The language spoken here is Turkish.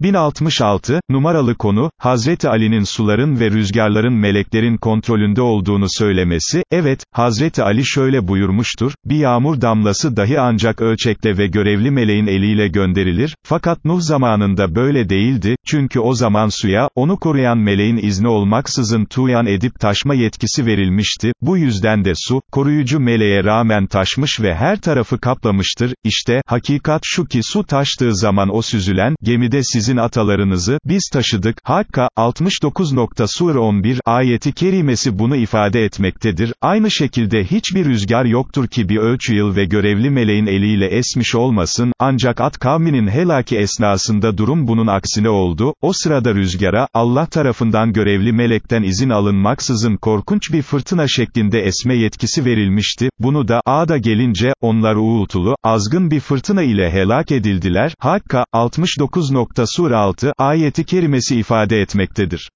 1066, numaralı konu, Hazreti Ali'nin suların ve rüzgarların meleklerin kontrolünde olduğunu söylemesi, evet, Hazreti Ali şöyle buyurmuştur, bir yağmur damlası dahi ancak ölçekle ve görevli meleğin eliyle gönderilir, fakat Nuh zamanında böyle değildi, çünkü o zaman suya, onu koruyan meleğin izni olmaksızın tuğyan edip taşma yetkisi verilmişti, bu yüzden de su, koruyucu meleğe rağmen taşmış ve her tarafı kaplamıştır, işte, hakikat şu ki su taştığı zaman o süzülen, gemide sizin sizin atalarınızı, biz taşıdık, Hakka, 69. Sur 11, ayeti kerimesi bunu ifade etmektedir, aynı şekilde hiçbir rüzgar yoktur ki bir ölçü yıl ve görevli meleğin eliyle esmiş olmasın, ancak at kavminin helaki esnasında durum bunun aksine oldu, o sırada rüzgara, Allah tarafından görevli melekten izin alınmaksızın korkunç bir fırtına şeklinde esme yetkisi verilmişti, bunu da, Ağda gelince, onlar uğultulu, azgın bir fırtına ile helak edildiler, Hakka, 69. Sur 6, ayeti kerimesi ifade etmektedir.